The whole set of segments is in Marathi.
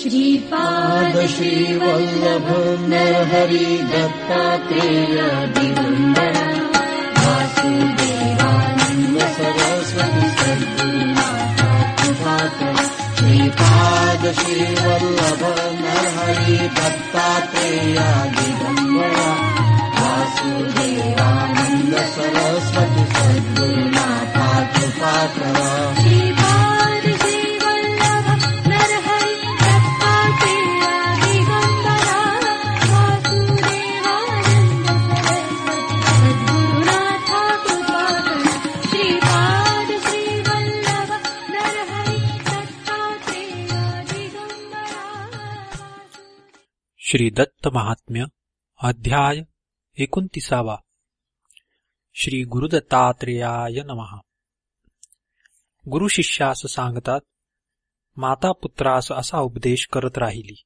श्रीपाद श्रीवल्लभ नरहरि दत्तात्रेय दिगम्बर वासुदेवानन्द सरस्वती सद्गुरुनाथ कृपाकर श्रीपाद श्रीवल्लभ नरहरि दत्तात्रेय दिगम्बर वासुदेवानन्द सरस्वती सद्गुरुनाथ कृपाकर श्री दत्त महात्म्य अध्याय एकोणतीसावा. श्री गुरुदत्तात्रेयाय नमः. गुरु शिष्यास सांगतात माता पुत्रास असा उपदेश करत राहिली.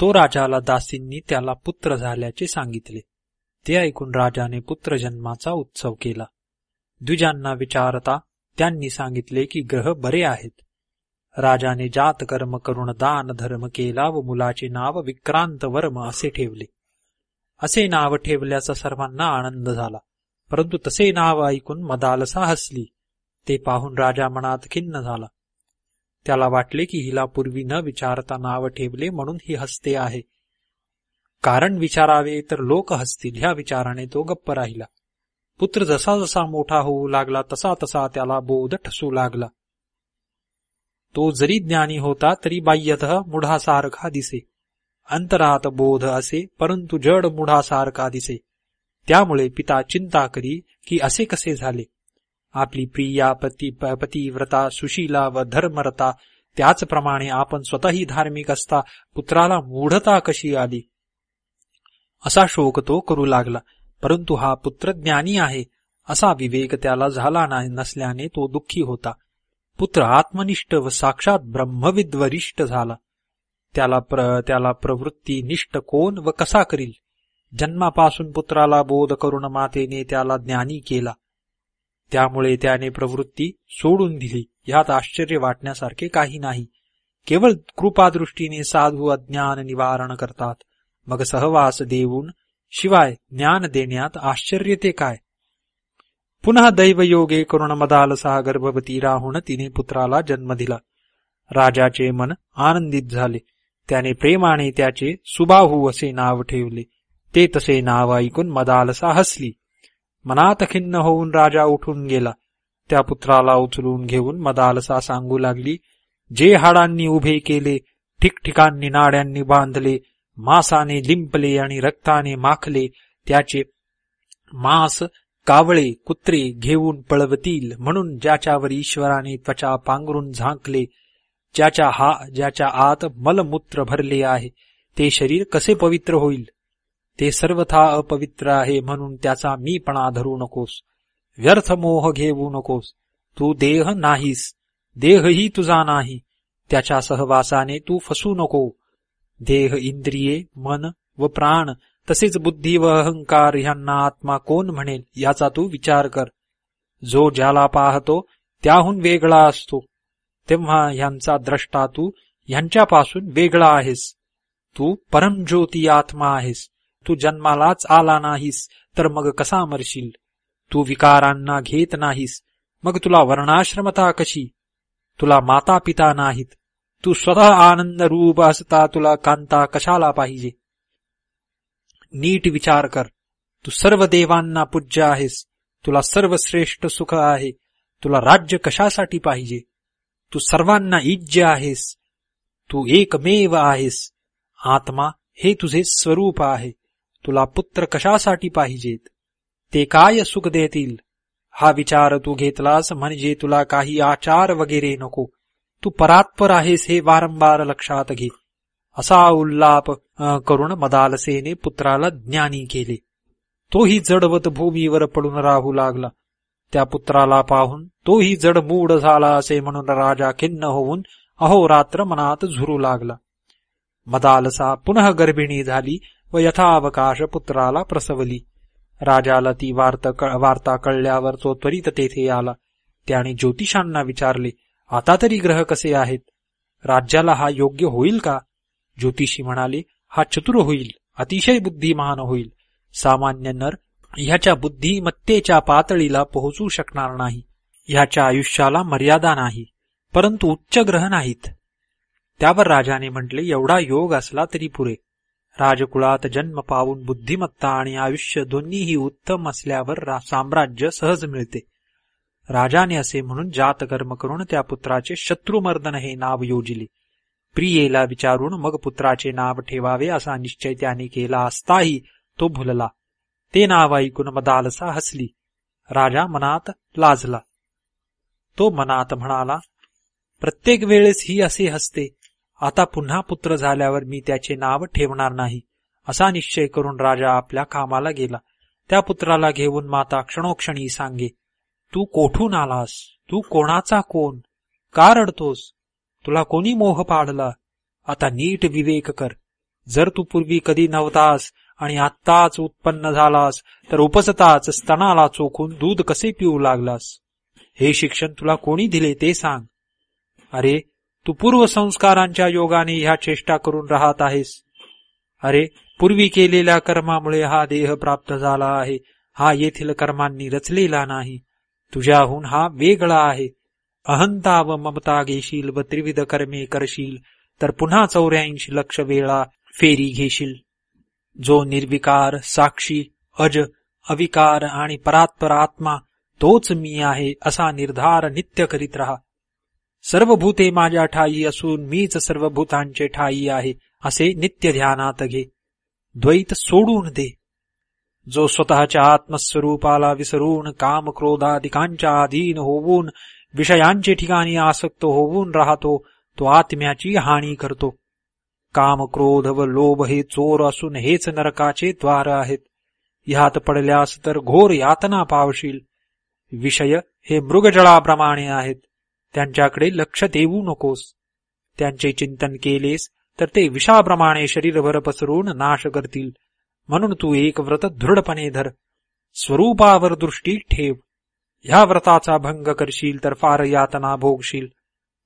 तो राजाला दासींनी त्याला पुत्र झाल्याचे सांगितले. ते ऐकून राजाने पुत्र जन्माचा उत्सव केला. द्विजांना विचारता त्यांनी सांगितले की ग्रह बरे आहेत. राजाने जात कर्म करून दान धर्म केला व मुलाचे नाव विक्रांत वर्म असे ठेवले. असे नाव ठेवल्याचा सर्वांना आनंद झाला. परंतु तसे नाव ऐकून मदालसा हसली. ते पाहून राजा मनात खिन्न झाला. त्याला वाटले की हिला पूर्वी न विचारता नाव ठेवले म्हणून ही हसते आहे. कारण विचारावे तर लोक हसतील ह्या विचाराने तो गप्प राहिला. पुत्र जसा जसा मोठा होऊ लागला तसा तसा त्याला बोध ठसू लागला. तो जरी ज्ञानी होता तरी बाह्यत मुढासारखा दिसे. अंतरात बोध असे परंतु जड मुढासारखा दिसे. त्यामुळे पिता चिंता करी की असे कसे झाले. आपली प्रिया पती पतिव्रता सुशीला व धर्मरता त्याचप्रमाणे आपण स्वतःही धार्मिक असता पुत्राला मूढता कशी आली? असा शोक तो करू लागला. परंतु हा पुत्र ज्ञानी आहे असा विवेक त्याला झाला नाही नसल्याने तो दुःखी होता. पुत्र आत्मनिष्ठ व साक्षात ब्रह्मविद वरिष्ठ झाला. त्याला प्र त्याला प्रवृत्ती निष्ठ कोण व कसा करील? जन्मापासून पुत्राला बोध करून मातेने त्याला ज्ञानी केला. त्यामुळे त्याने प्रवृत्ती सोडून दिली. यात आश्चर्य वाटण्यासारखे काही नाही. केवळ कृपादृष्टीने साधू अज्ञान निवारण करतात. मग सहवास देऊन शिवाय ज्ञान देण्यात आश्चर्य ते काय? पुन्हा दैवयोगे करुणमदाल मदालसा गर्भवती राहून तिने पुत्राला जन्म दिला. राजाचे मन आनंदित झाले. त्याने प्रेमाने त्याचे सुबाहू असे नाव ठेवले. ते तसे नाव ऐकून मदालसा हसली. मनात खिन्न होऊन राजा उठून गेला. त्या पुत्राला उचलून घेऊन मदालसा सांगू लागली जे हाडांनी उभे केले ठिकठिकाणी नाड्यांनी बांधले मासाने लिंपले आणि रक्ताने माखले त्याचे मांस कावळे कुत्रे घेऊन पळवतील म्हणून ज्याच्यावर ईश्वराने त्वचा पांघरून झांकले ज्याच्या हा ज्याच्या आत मलमूत्र भरले आहे ते शरीर कसे पवित्र होईल? ते सर्वथा अपवित्र आहे म्हणून त्याचा मीपणा धरू नकोस. व्यर्थ मोह घेऊ नकोस. तू देह नाहीस. देहही तुझा नाही. त्याच्या सहवासाने तू फसू नको. देह इंद्रिये मन व प्राण तसेच बुद्धी व अहंकार ह्यांना आत्मा कोण म्हणेल याचा तू विचार कर. जो ज्याला पाहतो त्याहून वेगळा असतो. तेव्हा ह्यांचा द्रष्टा तू ह्यांच्यापासून वेगळा आहेस. तू परमज्योती आत्मा आहेस. तू जन्मालाच आला नाहीस तर मग कसा मरशील? तू विकारांना घेत नाहीस मग तुला वर्णाश्रमता कशी? तुला माता पिता नाहीत. तू स्वतः आनंद रूप असता तुला कांता कशाला पाहिजे? नीट विचार कर. तू सर्व देवांना पूज्य आहेस. तुला सर्वश्रेष्ठ सुख आहे. तुला राज्य कशासाठी पाहिजे? तू सर्वांना इज्य आहेस. तू एकमेव आहेस. आत्मा हे तुझे स्वरूप आहे. तुला पुत्र कशासाठी पाहिजेत? ते काय सुख देतील? हा विचार तू घेतलास म्हणजे तुला काही आचार वगैरे नको. तू परात्पर आहेस हे वारंवार लक्षात घे. असा उल्लाप करून मदालसेने पुत्राला ज्ञानी केले. तोही जडवत भूमीवर पडून राहू लागला. त्या पुत्राला पाहून तोही जड मूड झाला असे म्हणून राजा खिन्न होऊन अहोरात्र मनात झुरू लागला. मदालसा पुनः गर्भिणी झाली व यथावकाश पुत्राला प्रसवली. राजाला ती वार्ता कळल्यावर तो त्वरित तेथे आला. त्याने ज्योतिषांना विचारले आता तरी ग्रह कसे आहेत? राज्याला हा योग्य होईल का? ज्योतिषी म्हणाले हा चतुर होईल अतिशय बुद्धिमान होईल. सामान्य नर ह्याच्या बुद्धिमत्तेच्या पातळीला पोहोचू शकणार नाही. ह्याच्या आयुष्याला मर्यादा नाही परंतु उच्च ग्रह नाहीत. त्यावर राजाने म्हटले एवढा योग असला तरी पुरे. राजकुळात जन्म पावून बुद्धिमत्ता आणि आयुष्य दोन्हीही उत्तम असल्यावर रा- साम्राज्य सहज मिळते. राजाने असे म्हणून जातकर्म करून त्या पुत्राचे शत्रुमर्दन हे नाव योजिले. प्रियेला विचारून मग पुत्राचे नाव ठेवावे असा निश्चय त्याने केला असताही तो भुलला. ते नाव ऐकून मदालसा हसली. राजा मनात लाजला. तो मनात म्हणाला प्रत्येक वेळेस ही असे हसते. आता पुन्हा पुत्र झाल्यावर मी त्याचे नाव ठेवणार नाही. असा निश्चय करून राजा आपल्या कामाला गेला. त्या पुत्राला घेऊन माता क्षणोक्षणी सांगे तू कोठून आलास? तू कोणाचा कोण? का रडतोस? तुला कोणी मोह पाडला? आता नीट विवेक कर. जर तू पूर्वी कधी नव्हतास आणि आत्ताच उत्पन्न झालास तर उपसताच स्तनाला चोखून दूध कसे पिऊ लागलास? हे शिक्षण तुला कोणी दिले ते सांग. अरे तू पूर्व संस्कारांच्या योगाने ह्या चेष्टा करून राहत आहेस. अरे पूर्वी केलेल्या कर्मामुळे हा देह प्राप्त झाला आहे. हा येथील कर्मांनी रचलेला नाही. तुझ्याहून हा वेगळा आहे. अहंता व ममता घेशील व त्रिविध कर्मे करशील तर पुन्हा चौऱ्याऐंशी लक्ष वेळा फेरी घेशील. जो निर्विकार साक्षी अज अविकार आणि परात्पर आत्मा तोच मी आहे असा निर्धार नित्य करीत राहा. सर्व भूते माझ्या ठाई असून मीच सर्व भूतांचे ठाई आहे असे नित्य ध्यानात घे. द्वैत सोडून दे. जो स्वतःच्या आत्मस्वरूपाला विसरून काम क्रोधादिकांच्या अधीन होऊन विषयांचे ठिकाणी आसक्त होऊन राहतो तो आत्म्याची हानी करतो. काम क्रोध व लोभ हे चोर असून हेच नरकाचे द्वार आहेत. ह्यात पडल्यास तर घोर यातना पावशील. विषय हे मृगजळाप्रमाणे आहेत. त्यांच्याकडे लक्ष देऊ नकोस. त्यांचे चिंतन केलेस तर ते विषाप्रमाणे शरीरभर पसरून नाश करतील. म्हणून तू एक व्रत दृढपणे धर. स्वरूपावर दृष्टी ठेव. ह्या व्रताचा भंग करशील तर फार यातना भोगशील.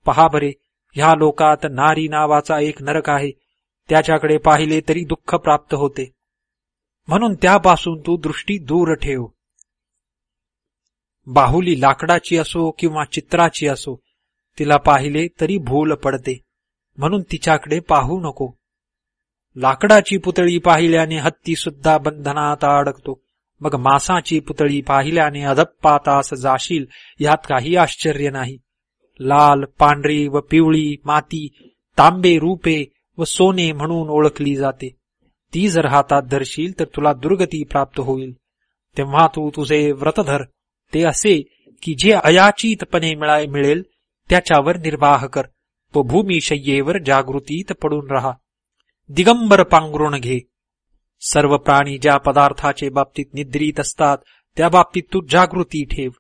पहा बरे ह्या लोकात नारी नावाचा एक नरक आहे त्याच्याकडे पाहिले तरी दुःख प्राप्त होते. म्हणून त्यापासून तू दृष्टी दूर ठेव. बाहुली लाकडाची असो किंवा चित्राची असो तिला पाहिले तरी भूल पडते म्हणून तिच्याकडे पाहू नको. लाकडाची पुतळी पाहिल्याने हत्ती सुद्धा बंधनात अडकतो. मग मासाची पुतळी पाहिल्याने अधप्पा तास जाशील यात काही आश्चर्य नाही. लाल पांढरी व पिवळी माती तांबे रूपे व सोने म्हणून ओळखली जाते. ती जर हातात धरशील तर तुला दुर्गती प्राप्त होईल. तेव्हा तू तुझे व्रतधर ते असे की जे अयाचितपणे मिळाय मिळेल त्याच्यावर निर्वाह कर. व भूमिशय्येवर जागृतीत पडून राहा. दिगंबर पांघरुण घे. सर्व प्राणी ज्या पदार्थाचे बाबतीत निद्रित असतात त्या बाबतीत तू जागृती ठेव.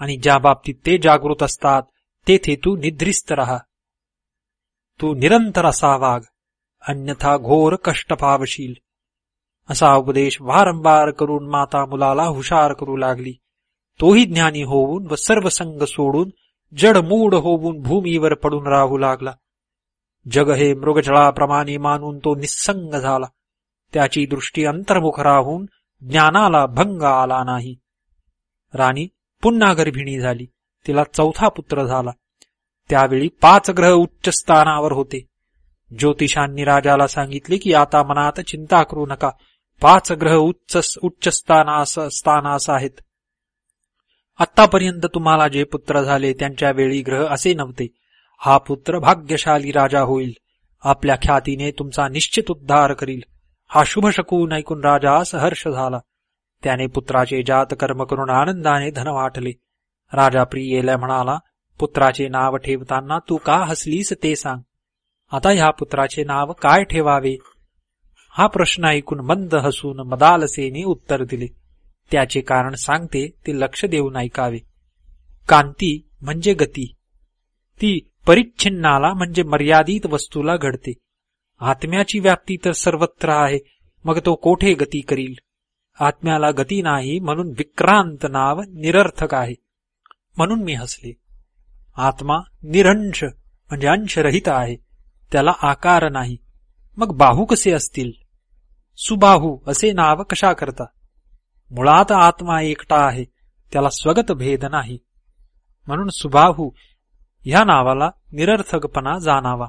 आणि ज्या बाबतीत ते जागृत असतात तेथे तू निद्रिस्त राहा. तू निरंतर असा वाघ अन्यथा घोर कष्ट पावशील. असा उपदेश वारंवार करून माता मुलाला हुशार करू लागली. तोही ज्ञानी होऊन व सर्व संग सोडून जडमूड होऊन भूमीवर पडून राहू लागला. जग हे मृगजळाप्रमाणे मानून तो निस्संग झाला. त्याची दृष्टी अंतर्मुख राहून ज्ञानाला भंग आला नाही. राणी पुन्हा गर्भिणी झाली. तिला चौथा पुत्र झाला. त्यावेळी पाच ग्रह उच्च स्थानावर होते. ज्योतिषांनी राजाला सांगितले की आता मनात चिंता करू नका. पाच ग्रह उच्च उच्च स्थानास स्थानास आहेत. आतापर्यंत तुम्हाला जे पुत्र झाले त्यांच्या वेळी ग्रह असे नव्हते. हा पुत्र भाग्यशाली राजा होईल. आपल्या ख्यातीने तुमचा निश्चित उद्धार करील. हा शुभ शकून ऐकून राजास हर्ष झाला. त्याने पुत्राचे जात कर्म करून आनंदाने धन वाटले राजा प्रियेला म्हणाला पुत्राचे नाव ठेवताना तू का हसलीस ते सांग. आता ह्या पुत्राचे नाव काय ठेवावे? हा प्रश्न ऐकून मंद हसून मदालसेने उत्तर दिले. त्याचे कारण सांगते ते लक्ष देऊन ऐकावे. कांती म्हणजे गती. ती परिच्छिन्नाला म्हणजे मर्यादित वस्तूला घडते. आत्म्याची व्याप्ती तर सर्वत्र आहे. मग तो कोठे गती करील? आत्म्याला गती नाही म्हणून विक्रांत नाव निरर्थक आहे. म्हणून मी हसले. आत्मा निरंश म्हणजे अंशरहित आहे. त्याला आकार नाही. मग बाहू कसे असतील? सुबाहू असे नाव कशा करता? मुळात आत्मा एकटा आहे. त्याला स्वगत भेद नाही. म्हणून सुबाहू ह्या नावाला निरर्थकपणा जाणावा.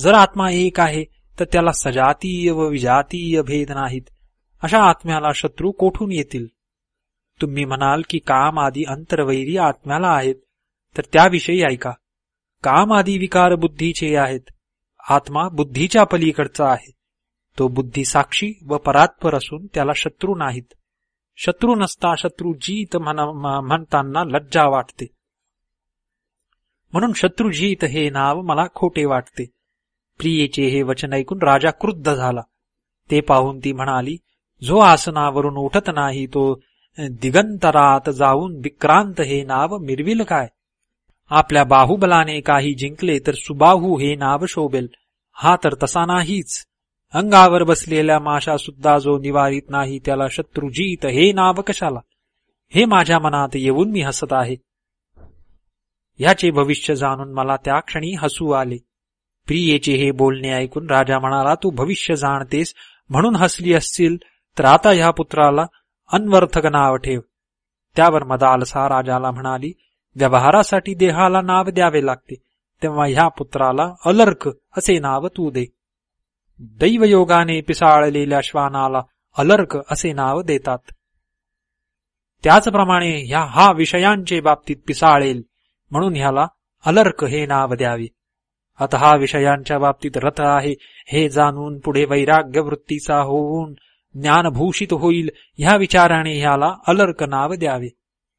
जर आत्मा एक आहे तर त्याला सजातीय व विजातीय भेद नाहीत. अशा आत्म्याला शत्रू कोठून येतील? तुम्ही म्हणाल की काम आदी अंतर्वैरी आत्म्याला आहेत तर त्याविषयी ऐका. काम आदी विकार बुद्धीचे आहेत. आत्मा बुद्धीच्या पलीकडचा आहे. तो बुद्धी साक्षी व परात्पर असून त्याला शत्रू नाहीत. शत्रू नसता शत्रू जीत म्हणताना लज्जा वाटते. म्हणून शत्रुजीत हे नाव मला खोटे वाटते. प्रियेचे हे वचन ऐकून राजा क्रुद्ध झाला. ते पाहून ती म्हणाली जो आसनावरून उठत नाही तो दिगंतरात जाऊन विक्रांत हे नाव मिरविल काय? आपल्या बाहुबलाने काही जिंकले तर सुबाहू हे नाव शोभेल. हा तर तसा नाहीच. अंगावर बसलेल्या माशा सुद्धा जो निवारित नाही त्याला शत्रुजीत हे नाव कशाला? हे माझ्या मनात येऊन मी हसत आहे. याचे भविष्य जाणून मला त्या क्षणी हसू आले. प्रियेचे हे बोलणे ऐकून राजा म्हणाला तू भविष्य जाणतेस म्हणून हसली असतील तर आता ह्या पुत्राला अन्वर्थक नाव ठेव. त्यावर मदालसा राजाला म्हणाली व्यवहारासाठी देहाला नाव द्यावे लागते तेव्हा ह्या पुत्राला अलर्क असे नाव तू दे. दैवयोगाने पिसाळलेल्या श्वानाला अलर्क असे नाव देतात. त्याचप्रमाणे ह्या हा विषयांचे बाबतीत पिसाळेल म्हणून ह्याला अलर्क हे नाव द्यावे. आता हा विषयांच्या बाबतीत रथ आहे. हे जाणून पुढे वैराग्य वृत्तीचा होऊन ज्ञानभूषित होईल ह्या विचाराने ह्याला अलर्क नाव द्यावे.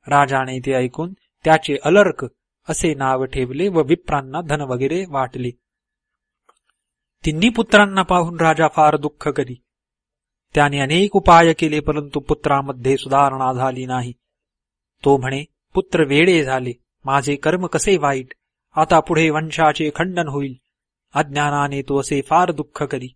राजाने ते ऐकून त्याचे अलर्क असे नाव ठेवले व विप्रांना धन वगैरे वाटले. तिन्ही पुत्रांना पाहून राजा फार दुःख करी. त्याने अनेक उपाय केले परंतु पुत्रामध्ये सुधारणा झाली नाही. तो म्हणे पुत्र वेडे झाले. माझे कर्म कसे वाईट? आता पुढे वंशाचे खंडन होईल. अज्ञानाने तो असे फार दुःख करी.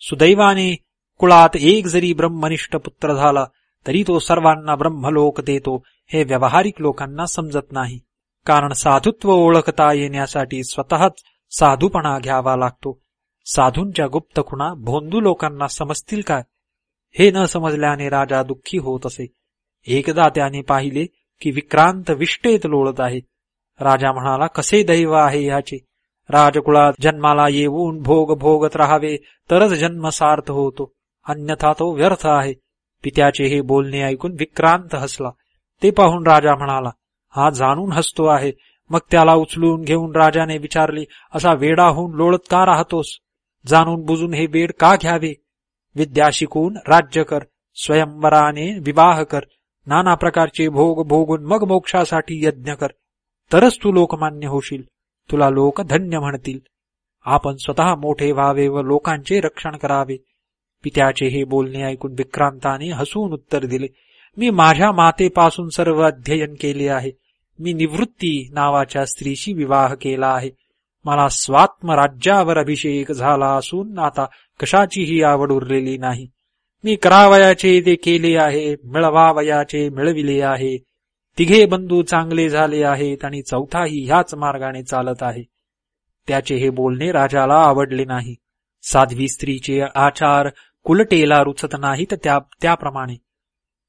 सुदैवाने कुळात एक जरी ब्रह्मनिष्ठ पुत्र झाला तरी तो सर्वांना ब्रह्मलोक देतो हे व्यावहारिक लोकांना समजत नाही. कारण साधुत्व ओळखता येण्यासाठी स्वतःच साधूपणा घ्यावा लागतो. साधूंच्या गुप्त खुणा भोंदू लोकांना समजतील काय? हे न समजल्याने राजा दुःखी होत असे. एकदा त्याने पाहिले की विक्रांत विष्टेत लोळत आहे. राजा म्हणाला कसे दैव आहे ह्याचे राजकुळात जन्माला येऊन भोग भोगत राहावे तरच जन्म सार्थ होतो. अन्यथा तो व्यर्थ आहे. पित्याचे हे बोलणे ऐकून विक्रांत हसला. ते पाहून राजा म्हणाला हा जाणून हसतो आहे. मग त्याला उचलून घेऊन राजाने विचारले असा वेडा होऊन लोळत का राहतोस? जाणून बुजून हे वेड का घ्यावे? विद्या शिकून राज्य कर स्वयंवराने विवाह कर. नाना प्रकारचे भोग भोगून मग मोक्षासाठी यज्ञ कर. तरच तू लोकमान्य होशील. तुला लोक धन्य म्हणतील. आपण स्वतः मोठे व्हावे व लोकांचे रक्षण करावे. पित्याचे हे बोलणे ऐकून विक्रांताने हसून उत्तर दिले मी माझ्या मातेपासून सर्व अध्ययन केले आहे. मी निवृत्ती नावाच्या स्त्रीशी विवाह केला आहे. मला स्वात्म राज्यावर अभिषेक झाला असून आता कशाचीही आवड उरलेली नाही. मी करावयाचे ते केले आहे मिळवावयाचे मिळविले आहे. तिघे बंधू चांगले झाले आहेत आणि चौथाही ह्याच मार्गाने चालत आहे. त्याचे हे बोलणे राजाला आवडले नाही. साध्वी स्त्रीचे आचार कुलटेला रुचत नाहीत त्या त्याप्रमाणे.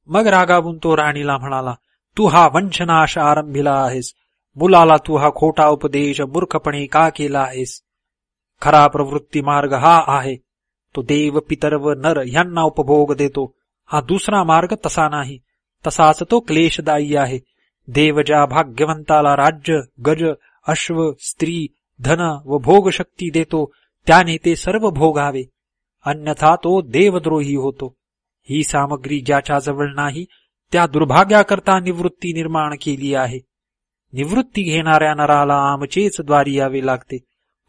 मग रागावून तो राणीला म्हणाला तू हा वंशनाश आरंभिला आहेस. मुलाला तू हा खोटा उपदेश मूर्खपणे का केला आहेस? खरा प्रवृत्ती मार्ग हा आहे. तो देव पितर व नर यांना उपभोग देतो. हा दुसरा मार्ग तसा नाही. तसाच तो क्लेशदायी आहे. देव ज्या भाग्यवंताला राज्य गज अश्व स्त्री धन व भोगशक्ती देतो त्याने ते सर्व भोगावे. अन्यथा तो देवद्रोही होतो. ही सामग्री ज्याच्याजवळ नाही त्या दुर्भाग्याकरता निवृत्ती निर्माण केली आहे. निवृत्ती घेणाऱ्या नराला आमचेच द्वारी यावे लागते.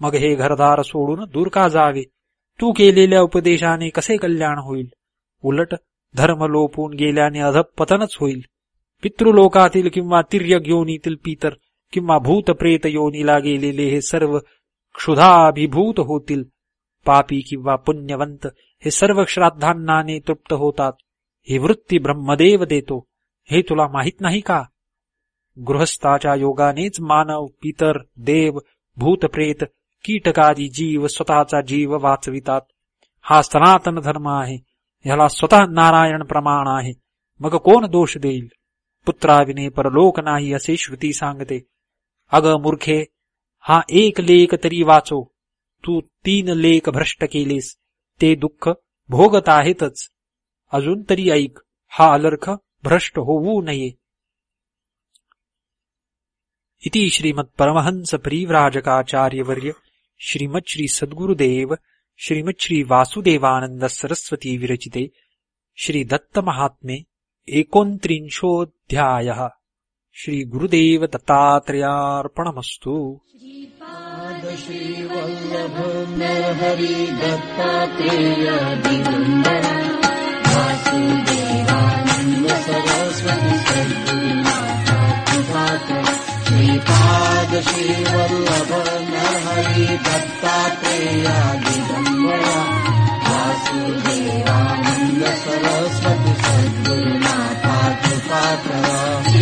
मग हे घरदार सोडून दूर का जावे? तू केलेल्या उपदेशाने कसे कल्याण होईल? उलट धर्म लोपून गेल्याने अधपतनच होईल. पितृलोकातील किंवा तिर्यक योनीतील पितर किंवा भूतप्रेत योनीला गेलेले हे सर्व क्षुधाभिभूत होतील. पापी किंवा पुण्यवंत हे सर्व श्राद्धांनाने तृप्त होतात. ही वृत्ती ब्रह्मदेव देतो. हे तुला माहीत नाही का? गृहस्थाच्या योगानेच मानव पितर देव भूतप्रेत कीटकादी जीव स्वतःचा जीव वाचवितात. हा सनातन धर्म आहे. ह्याला स्वतः नारायण प्रमाण आहे. मग कोण दोष देईल? पुत्राविने परलोक नाही असे श्रुती सांगते. अग मूर्खे हा एक लेख तरी वाचो. तू तीन लेख भ्रष्ट केलेस. ते दुःख भोगत आहेतच. अजून तरी ऐक हा अलर्ख भ्रष्ट होऊ नये. इति श्रीमत्परमहंस परिव्राजकाचार्यवर्य श्रीमत श्री सद्गुरुदेव श्रीमच्छ्री वासुदेवानंद सरस्वती विरचिते श्री दत्त महात्मे एकोनत्रिंशोऽध्यायः। श्री गुरुदेव दत्तात्रयार्पणमस्तु श्रीवल्लभ न दत्तात्रेय दिगम्बरा सरस्वती कृपाकर श्री